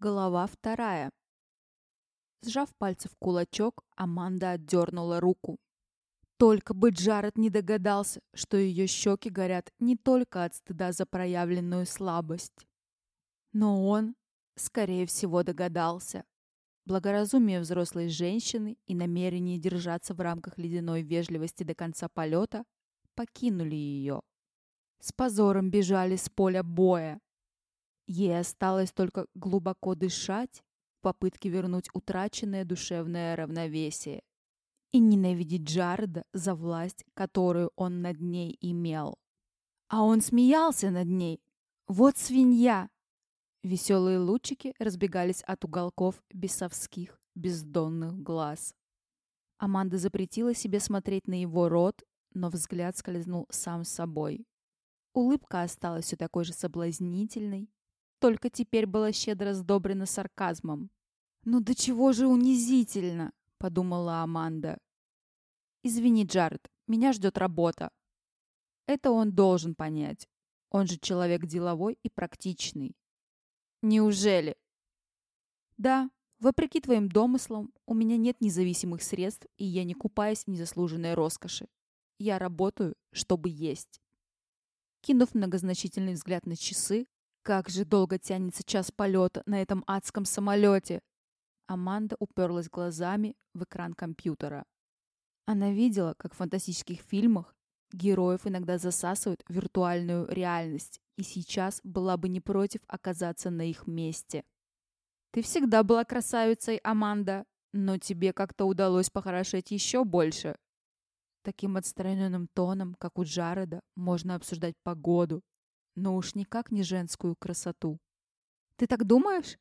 Голова вторая. Сжав пальцы в кулачок, Аманда отдернула руку. Только бы Джаред не догадался, что ее щеки горят не только от стыда за проявленную слабость. Но он, скорее всего, догадался. Благоразумие взрослой женщины и намерение держаться в рамках ледяной вежливости до конца полета покинули ее. С позором бежали с поля боя. Ей осталось только глубоко дышать в попытке вернуть утраченное душевное равновесие и ненавидеть Джареда за власть, которую он над ней имел. А он смеялся над ней. Вот свинья! Веселые лучики разбегались от уголков бесовских, бездонных глаз. Аманда запретила себе смотреть на его рот, но взгляд скользнул сам собой. Улыбка осталась все такой же соблазнительной, только теперь была щедро сдобрена сарказмом. «Ну до чего же унизительно!» — подумала Аманда. «Извини, Джаред, меня ждет работа». Это он должен понять. Он же человек деловой и практичный. Неужели? Да, вопреки твоим домыслам, у меня нет независимых средств, и я не купаюсь в незаслуженной роскоши. Я работаю, чтобы есть. Кинув многозначительный взгляд на часы, как же долго тянется час полета на этом адском самолете, Аманда уперлась глазами в экран компьютера. Она видела, как в фантастических фильмах героев иногда засасывают в виртуальную реальность, и сейчас была бы не против оказаться на их месте. «Ты всегда была красавицей, Аманда, но тебе как-то удалось похорошеть еще больше». Таким отстраненным тоном, как у Джареда, можно обсуждать погоду, но уж никак не женскую красоту. «Ты так думаешь?»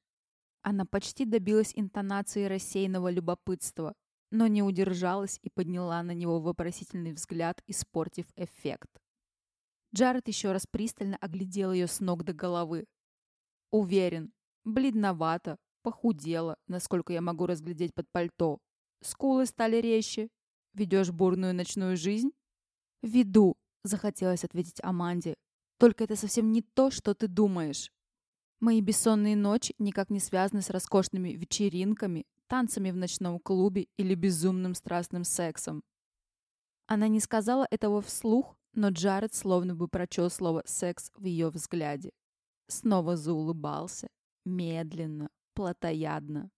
Она почти добилась интонации рассеянного любопытства, но не удержалась и подняла на него вопросительный взгляд, испортив эффект. Джаред еще раз пристально оглядел ее с ног до головы. Уверен, бледновато, похудела, насколько я могу разглядеть под пальто. Скулы стали резче. Ведешь бурную ночную жизнь? Веду, захотелось ответить Аманде. Только это совсем не то, что ты думаешь. Мои бессонные ночи никак не связаны с роскошными вечеринками, танцами в ночном клубе или безумным страстным сексом. Она не сказала этого вслух, но Джаред словно бы прочел слово «секс» в ее взгляде. Снова заулыбался. Медленно, плотоядно.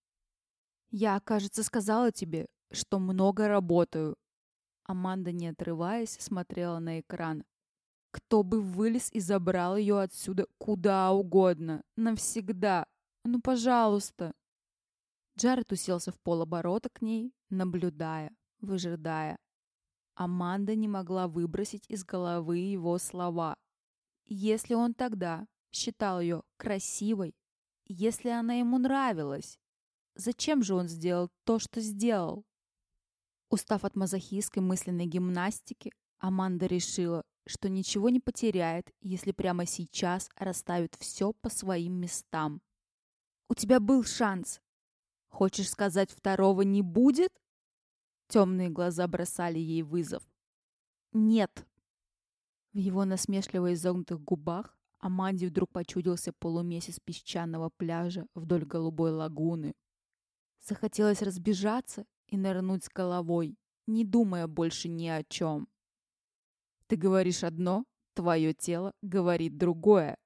«Я, кажется, сказала тебе, что много работаю». Аманда, не отрываясь, смотрела на экран, кто бы вылез и забрал ее отсюда куда угодно. Навсегда. Ну, пожалуйста. Джаред уселся в полоборота к ней, наблюдая, выжидая. Аманда не могла выбросить из головы его слова. Если он тогда считал ее красивой, если она ему нравилась, зачем же он сделал то, что сделал? Устав от мазохистской мысленной гимнастики, Аманда решила, что ничего не потеряет, если прямо сейчас расставит все по своим местам. «У тебя был шанс. Хочешь сказать, второго не будет?» Темные глаза бросали ей вызов. «Нет». В его насмешливо изогнутых губах Аманде вдруг почудился полумесяц песчаного пляжа вдоль голубой лагуны. Захотелось разбежаться и нырнуть с головой, не думая больше ни о чем. Ты говоришь одно, твое тело говорит другое.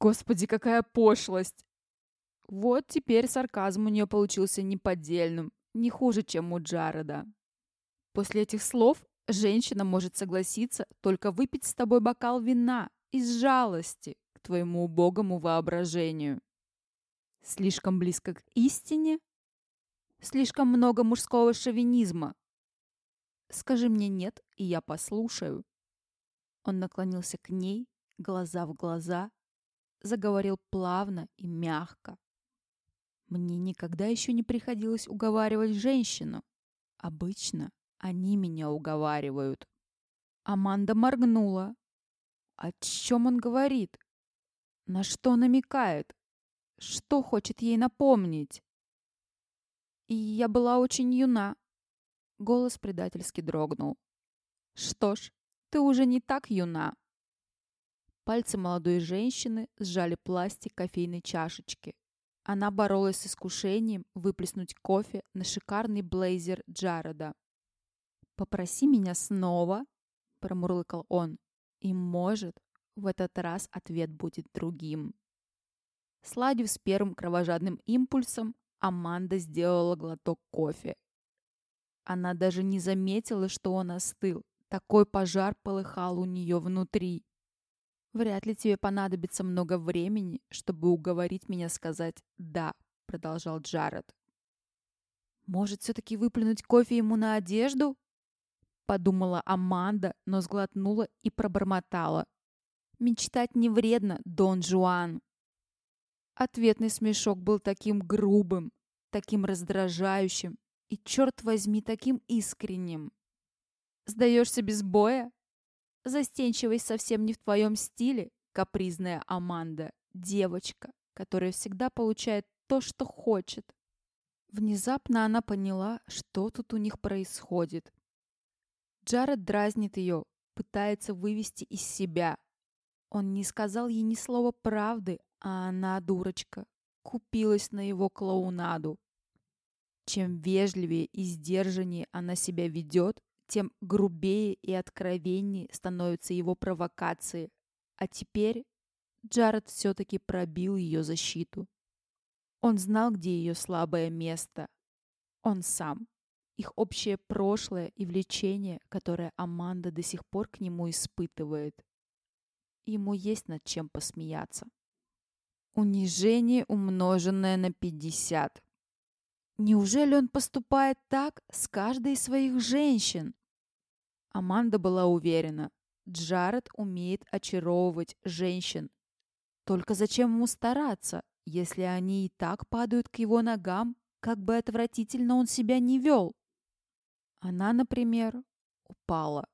Господи, какая пошлость! Вот теперь сарказм у нее получился неподдельным, не хуже, чем у Джареда. После этих слов женщина может согласиться только выпить с тобой бокал вина из жалости к твоему убогому воображению. Слишком близко к истине? Слишком много мужского шовинизма. Скажи мне «нет», и я послушаю. Он наклонился к ней, глаза в глаза, заговорил плавно и мягко. Мне никогда еще не приходилось уговаривать женщину. Обычно они меня уговаривают. Аманда моргнула. О чем он говорит? На что намекает? Что хочет ей напомнить? И я была очень юна. Голос предательски дрогнул. Что ж, ты уже не так юна. Пальцы молодой женщины сжали пластик кофейной чашечки. Она боролась с искушением выплеснуть кофе на шикарный блейзер Джареда. «Попроси меня снова», — промурлыкал он, — «и, может, в этот раз ответ будет другим». Сладив с первым кровожадным импульсом, Аманда сделала глоток кофе. Она даже не заметила, что он остыл. Такой пожар полыхал у нее внутри. «Вряд ли тебе понадобится много времени, чтобы уговорить меня сказать «да», — продолжал Джаред. «Может, все-таки выплюнуть кофе ему на одежду?» Подумала Аманда, но сглотнула и пробормотала. «Мечтать не вредно, Дон Жуан». Ответный смешок был таким грубым, таким раздражающим и, черт возьми, таким искренним. «Сдаешься без боя?» Застенчивость совсем не в твоем стиле, капризная Аманда, девочка, которая всегда получает то, что хочет. Внезапно она поняла, что тут у них происходит. Джаред дразнит ее, пытается вывести из себя. Он не сказал ей ни слова правды, а она, дурочка, купилась на его клоунаду. Чем вежливее и сдержаннее она себя ведет, тем грубее и откровеннее становятся его провокации. А теперь Джаред все-таки пробил ее защиту. Он знал, где ее слабое место. Он сам. Их общее прошлое и влечение, которое Аманда до сих пор к нему испытывает. Ему есть над чем посмеяться. Унижение, умноженное на 50. Неужели он поступает так с каждой из своих женщин? Аманда была уверена, Джаред умеет очаровывать женщин. Только зачем ему стараться, если они и так падают к его ногам, как бы отвратительно он себя не вел? Она, например, упала.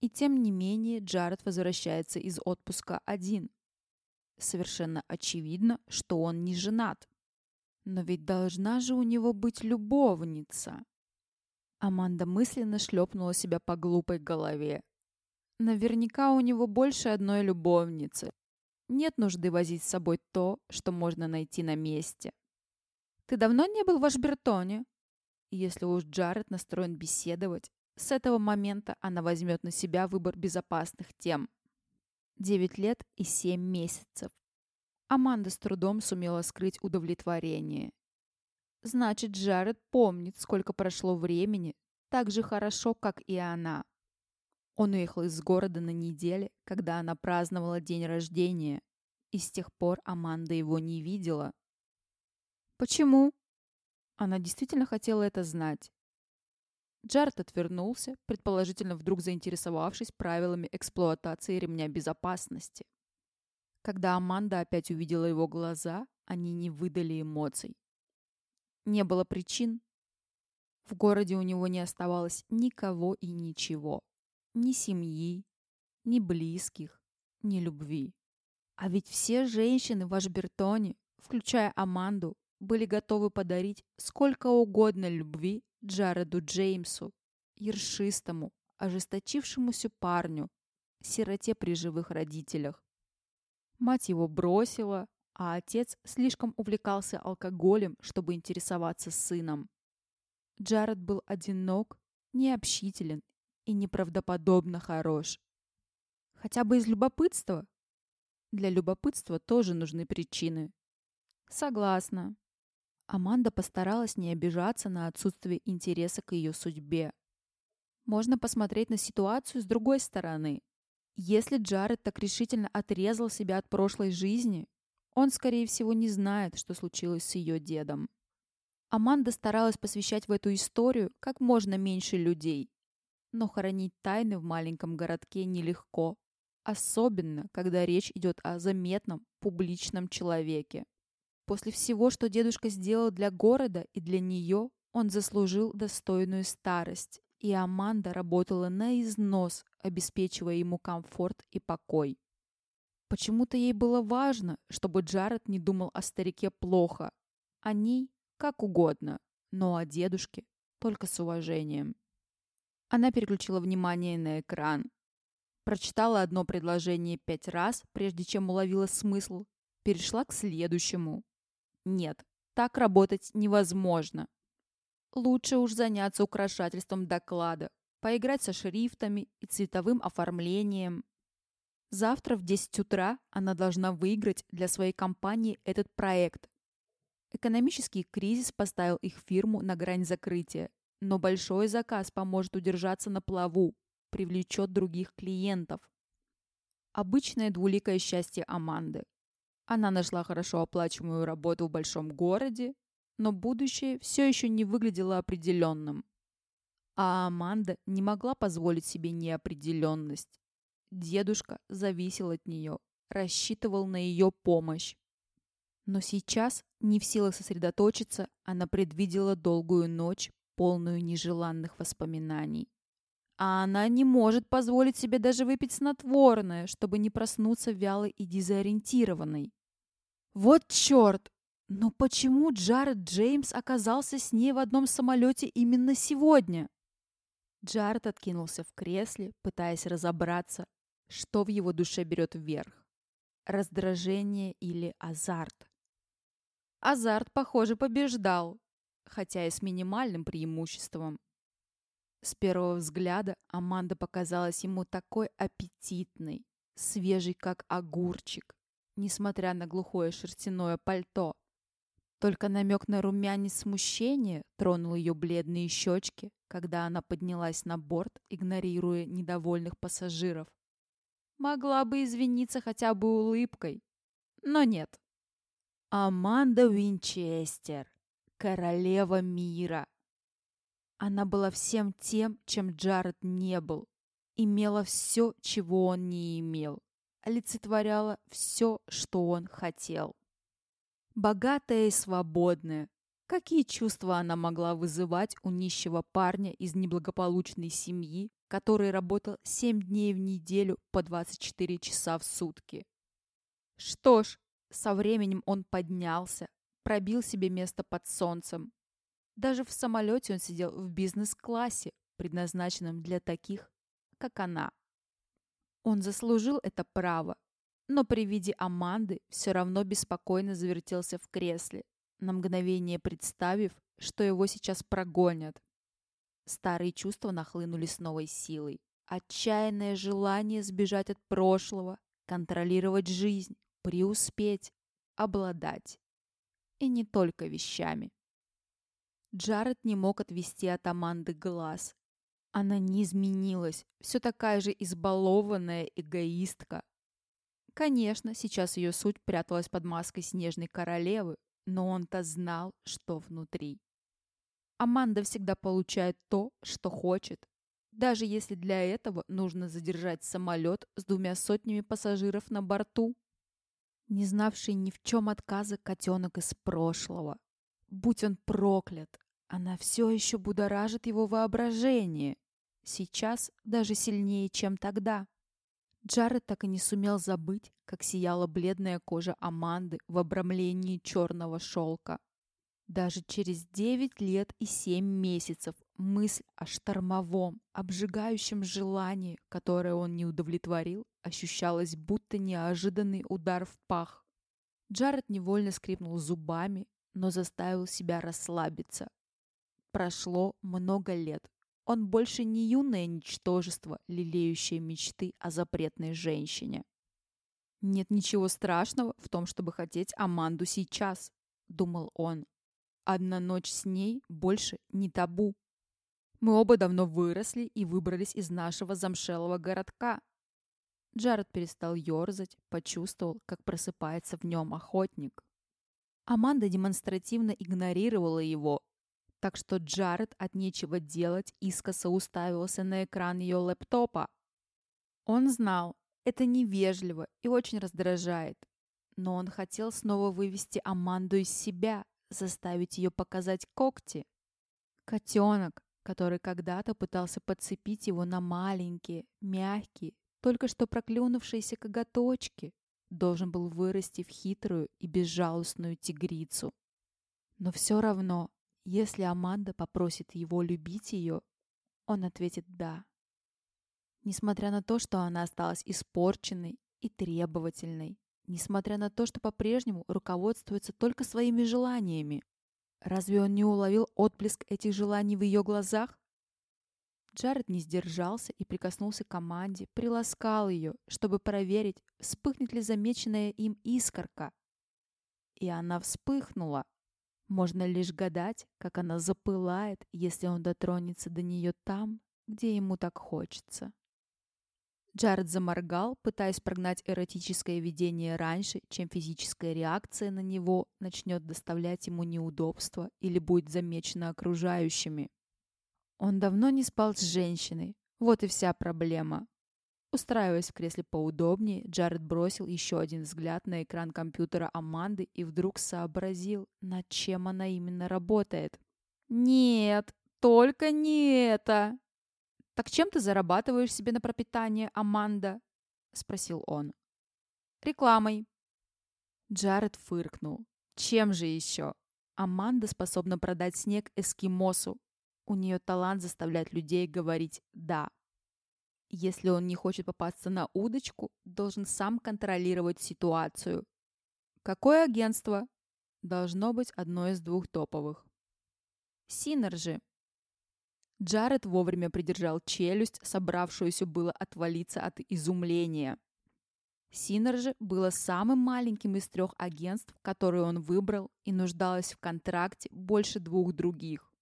И тем не менее Джаред возвращается из отпуска один. Совершенно очевидно, что он не женат. Но ведь должна же у него быть любовница. Аманда мысленно шлепнула себя по глупой голове. Наверняка у него больше одной любовницы. Нет нужды возить с собой то, что можно найти на месте. «Ты давно не был в Ашбертоне?» Если уж Джаред настроен беседовать, с этого момента она возьмет на себя выбор безопасных тем. Девять лет и семь месяцев. Аманда с трудом сумела скрыть удовлетворение. Значит, Джаред помнит, сколько прошло времени, так же хорошо, как и она. Он уехал из города на неделе, когда она праздновала день рождения, и с тех пор Аманда его не видела. Почему? Она действительно хотела это знать. Джаред отвернулся, предположительно вдруг заинтересовавшись правилами эксплуатации ремня безопасности. Когда Аманда опять увидела его глаза, они не выдали эмоций. Не было причин. В городе у него не оставалось никого и ничего. Ни семьи, ни близких, ни любви. А ведь все женщины в Ашбертоне, включая Аманду, были готовы подарить сколько угодно любви Джареду Джеймсу, ершистому, ожесточившемуся парню, сироте при живых родителях. Мать его бросила, а отец слишком увлекался алкоголем, чтобы интересоваться сыном. Джаред был одинок, необщителен и неправдоподобно хорош. Хотя бы из любопытства. Для любопытства тоже нужны причины. Согласна. Аманда постаралась не обижаться на отсутствие интереса к ее судьбе. Можно посмотреть на ситуацию с другой стороны. Если Джаред так решительно отрезал себя от прошлой жизни, он, скорее всего, не знает, что случилось с ее дедом. Аманда старалась посвящать в эту историю как можно меньше людей. Но хоронить тайны в маленьком городке нелегко. Особенно, когда речь идет о заметном, публичном человеке. После всего, что дедушка сделал для города и для нее, он заслужил достойную старость. И Аманда работала на износ, обеспечивая ему комфорт и покой. Почему-то ей было важно, чтобы Джаред не думал о старике плохо. О ней как угодно, но о дедушке только с уважением. Она переключила внимание на экран. Прочитала одно предложение пять раз, прежде чем уловила смысл. Перешла к следующему. Нет, так работать невозможно. Лучше уж заняться украшательством доклада, поиграть со шрифтами и цветовым оформлением. Завтра в 10 утра она должна выиграть для своей компании этот проект. Экономический кризис поставил их фирму на грань закрытия, но большой заказ поможет удержаться на плаву, привлечет других клиентов. Обычное двуликое счастье Аманды. Она нашла хорошо оплачиваемую работу в большом городе, но будущее все еще не выглядело определенным. А Аманда не могла позволить себе неопределенность. Дедушка зависел от нее, рассчитывал на ее помощь. Но сейчас, не в силах сосредоточиться, она предвидела долгую ночь, полную нежеланных воспоминаний. А она не может позволить себе даже выпить снотворное, чтобы не проснуться вялой и дезориентированной. Вот черт! Но почему Джаред Джеймс оказался с ней в одном самолете именно сегодня? Джаред откинулся в кресле, пытаясь разобраться, что в его душе берет вверх. Раздражение или азарт? Азарт, похоже, побеждал, хотя и с минимальным преимуществом. С первого взгляда Аманда показалась ему такой аппетитной, свежей, как огурчик, несмотря на глухое шерстяное пальто. Только намек на румянец смущения тронул ее бледные щечки, когда она поднялась на борт, игнорируя недовольных пассажиров. Могла бы извиниться хотя бы улыбкой, но нет. Аманда Винчестер, королева мира. Она была всем тем, чем Джаред не был. Имела все, чего он не имел. Олицетворяла все, что он хотел. Богатая и свободная. Какие чувства она могла вызывать у нищего парня из неблагополучной семьи, который работал 7 дней в неделю по 24 часа в сутки? Что ж, со временем он поднялся, пробил себе место под солнцем, даже в самолете он сидел в бизнес-классе, предназначенном для таких, как она. Он заслужил это право, но при виде Аманды все равно беспокойно завертелся в кресле, на мгновение представив, что его сейчас прогонят. Старые чувства нахлынули с новой силой. Отчаянное желание сбежать от прошлого, контролировать жизнь, преуспеть, обладать. И не только вещами. Джаред не мог отвести от Аманды глаз. Она не изменилась, все такая же избалованная эгоистка. Конечно, сейчас ее суть пряталась под маской снежной королевы, но он-то знал, что внутри. Аманда всегда получает то, что хочет, даже если для этого нужно задержать самолет с двумя сотнями пассажиров на борту. Не знавший ни в чем отказа котенок из прошлого. Будь он проклят, она все еще будоражит его воображение. Сейчас даже сильнее, чем тогда. Джаред так и не сумел забыть, как сияла бледная кожа Аманды в обрамлении черного шелка. Даже через девять лет и семь месяцев мысль о штормовом, обжигающем желании, которое он не удовлетворил, ощущалась будто неожиданный удар в пах. Джаред невольно скрипнул зубами, но заставил себя расслабиться, Прошло много лет. Он больше не юное ничтожество, лелеющее мечты о запретной женщине. «Нет ничего страшного в том, чтобы хотеть Аманду сейчас», — думал он. «Одна ночь с ней больше не табу. Мы оба давно выросли и выбрались из нашего замшелого городка». Джаред перестал ерзать, почувствовал, как просыпается в нем охотник. Аманда демонстративно игнорировала его, так что Джаред от нечего делать искоса уставился на экран ее лэптопа. Он знал, это невежливо и очень раздражает, но он хотел снова вывести Аманду из себя, заставить ее показать когти. Котенок, который когда-то пытался подцепить его на маленькие, мягкие, только что проклюнувшиеся коготочки, должен был вырасти в хитрую и безжалостную тигрицу. Но все равно если Аманда попросит его любить ее, он ответит «да». Несмотря на то, что она осталась испорченной и требовательной, несмотря на то, что по-прежнему руководствуется только своими желаниями. Разве он не уловил отблеск этих желаний в ее глазах? Джаред не сдержался и прикоснулся к команде, приласкал ее, чтобы проверить, вспыхнет ли замеченная им искорка. И она вспыхнула. Можно лишь гадать, как она запылает, если он дотронется до нее там, где ему так хочется. Джаред заморгал, пытаясь прогнать эротическое видение раньше, чем физическая реакция на него начнет доставлять ему неудобства или будет замечена окружающими. Он давно не спал с женщиной. Вот и вся проблема. Устраиваясь в кресле поудобнее, Джаред бросил еще один взгляд на экран компьютера Аманды и вдруг сообразил, над чем она именно работает. «Нет, только не это!» «Так чем ты зарабатываешь себе на пропитание, Аманда?» — спросил он. «Рекламой». Джаред фыркнул. «Чем же еще? Аманда способна продать снег эскимосу. У нее талант заставлять людей говорить «да». Если он не хочет попасться на удочку, должен сам контролировать ситуацию. Какое агентство? Должно быть одно из двух топовых. Synergy. Джаред вовремя придержал челюсть, собравшуюся было отвалиться от изумления. Synergy было самым маленьким из трех агентств, которые он выбрал, и нуждалось в контракте больше двух других.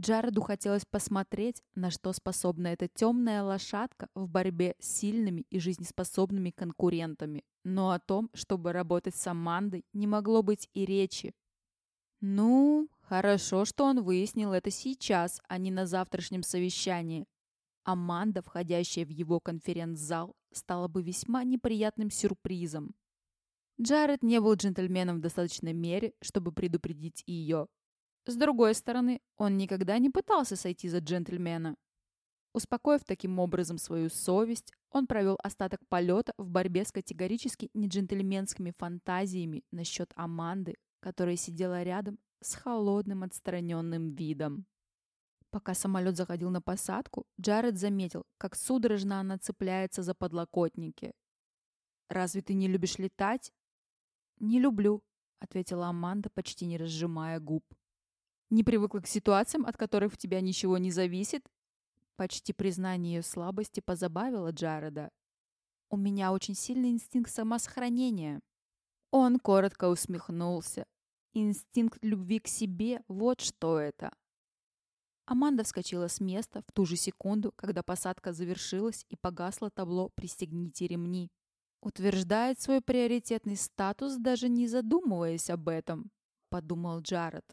Джареду хотелось посмотреть, на что способна эта темная лошадка в борьбе с сильными и жизнеспособными конкурентами. Но о том, чтобы работать с Амандой, не могло быть и речи. Ну, хорошо, что он выяснил это сейчас, а не на завтрашнем совещании. Аманда, входящая в его конференц-зал, стала бы весьма неприятным сюрпризом. Джаред не был джентльменом в достаточной мере, чтобы предупредить ее. С другой стороны, он никогда не пытался сойти за джентльмена. Успокоив таким образом свою совесть, он провел остаток полета в борьбе с категорически неджентльменскими фантазиями насчет Аманды, которая сидела рядом с холодным отстраненным видом. Пока самолет заходил на посадку, Джаред заметил, как судорожно она цепляется за подлокотники. «Разве ты не любишь летать?» «Не люблю», — ответила Аманда, почти не разжимая губ. Не привыкла к ситуациям, от которых в тебя ничего не зависит? Почти признание ее слабости позабавило Джареда. У меня очень сильный инстинкт самосохранения. Он коротко усмехнулся. Инстинкт любви к себе – вот что это. Аманда вскочила с места в ту же секунду, когда посадка завершилась и погасло табло «Пристегните ремни». Утверждает свой приоритетный статус, даже не задумываясь об этом, подумал Джаред.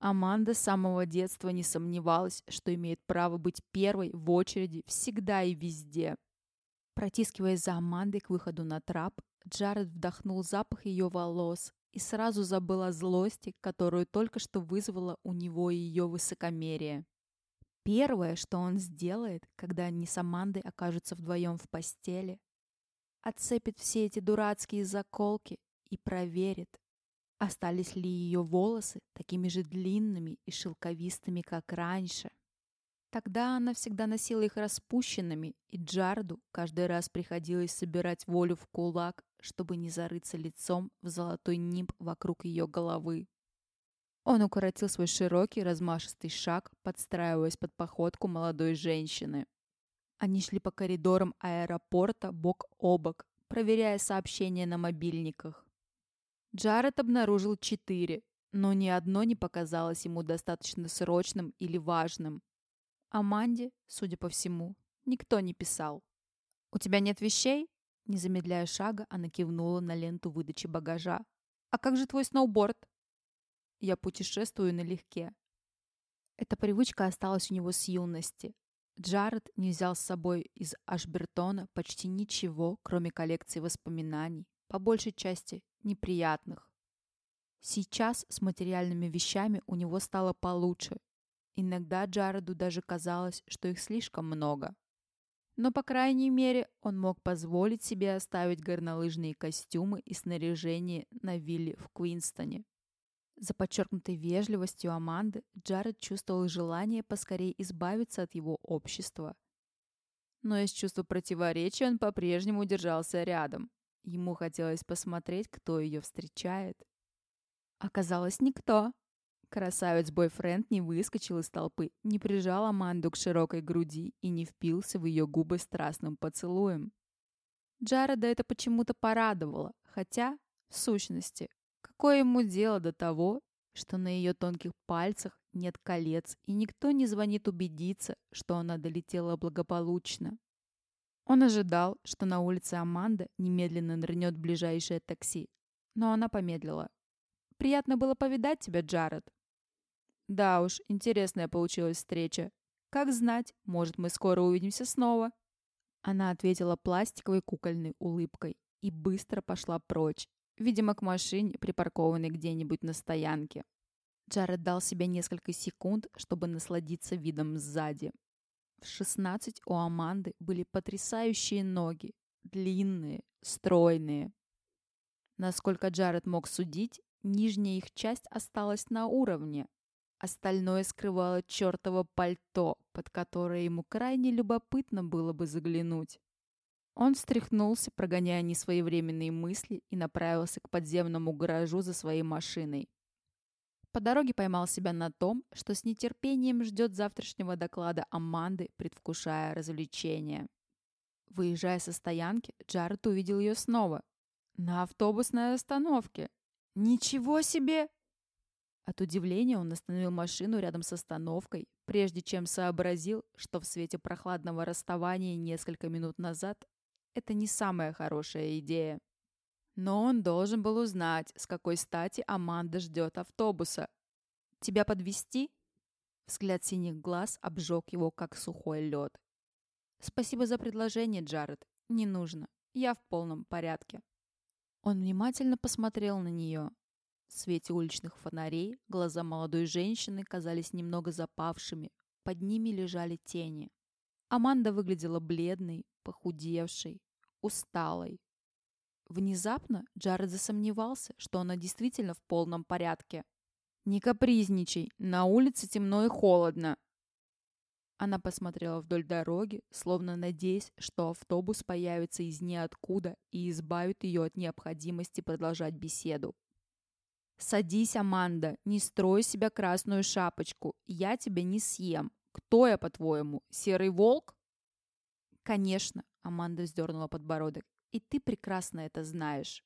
Аманда с самого детства не сомневалась, что имеет право быть первой в очереди всегда и везде. Протискиваясь за Амандой к выходу на трап, Джаред вдохнул запах ее волос и сразу забыл о злости, которую только что вызвало у него ее высокомерие. Первое, что он сделает, когда они с Амандой окажутся вдвоем в постели, отцепит все эти дурацкие заколки и проверит, Остались ли ее волосы такими же длинными и шелковистыми, как раньше? Тогда она всегда носила их распущенными, и Джарду каждый раз приходилось собирать волю в кулак, чтобы не зарыться лицом в золотой нимб вокруг ее головы. Он укоротил свой широкий, размашистый шаг, подстраиваясь под походку молодой женщины. Они шли по коридорам аэропорта бок о бок, проверяя сообщения на мобильниках. Джаред обнаружил четыре, но ни одно не показалось ему достаточно срочным или важным. Аманде, судя по всему, никто не писал. «У тебя нет вещей?» Не замедляя шага, она кивнула на ленту выдачи багажа. «А как же твой сноуборд?» «Я путешествую налегке». Эта привычка осталась у него с юности. Джаред не взял с собой из Ашбертона почти ничего, кроме коллекции воспоминаний, по большей части неприятных. Сейчас с материальными вещами у него стало получше. Иногда Джареду даже казалось, что их слишком много. Но, по крайней мере, он мог позволить себе оставить горнолыжные костюмы и снаряжение на вилле в Квинстоне. За подчеркнутой вежливостью Аманды Джаред чувствовал желание поскорее избавиться от его общества. Но из чувства противоречия он по-прежнему держался рядом. Ему хотелось посмотреть, кто ее встречает. Оказалось, никто. Красавец-бойфренд не выскочил из толпы, не прижал Аманду к широкой груди и не впился в ее губы страстным поцелуем. Джареда это почему-то порадовало, хотя, в сущности, какое ему дело до того, что на ее тонких пальцах нет колец, и никто не звонит убедиться, что она долетела благополучно. Он ожидал, что на улице Аманда немедленно нырнет ближайшее такси, но она помедлила. «Приятно было повидать тебя, Джаред», да уж, интересная получилась встреча. Как знать, может, мы скоро увидимся снова. Она ответила пластиковой кукольной улыбкой и быстро пошла прочь, видимо, к машине, припаркованной где-нибудь на стоянке. Джаред дал себе несколько секунд, чтобы насладиться видом сзади. В 16 у Аманды были потрясающие ноги, длинные, стройные. Насколько Джаред мог судить, нижняя их часть осталась на уровне, Остальное скрывало чертово пальто, под которое ему крайне любопытно было бы заглянуть. Он встряхнулся, прогоняя несвоевременные мысли, и направился к подземному гаражу за своей машиной. По дороге поймал себя на том, что с нетерпением ждет завтрашнего доклада Аманды, предвкушая развлечения. Выезжая со стоянки, Джаред увидел ее снова. На автобусной остановке. «Ничего себе!» От удивления он остановил машину рядом с остановкой, прежде чем сообразил, что в свете прохладного расставания несколько минут назад это не самая хорошая идея. Но он должен был узнать, с какой стати Аманда ждет автобуса. «Тебя подвести? Взгляд синих глаз обжег его, как сухой лед. «Спасибо за предложение, Джаред. Не нужно. Я в полном порядке». Он внимательно посмотрел на нее, в свете уличных фонарей глаза молодой женщины казались немного запавшими, под ними лежали тени. Аманда выглядела бледной, похудевшей, усталой. Внезапно Джаред засомневался, что она действительно в полном порядке. «Не капризничай, на улице темно и холодно». Она посмотрела вдоль дороги, словно надеясь, что автобус появится из ниоткуда и избавит ее от необходимости продолжать беседу. «Садись, Аманда, не строй себя красную шапочку, я тебя не съем. Кто я, по-твоему, серый волк?» «Конечно», — Аманда вздернула подбородок, — «и ты прекрасно это знаешь».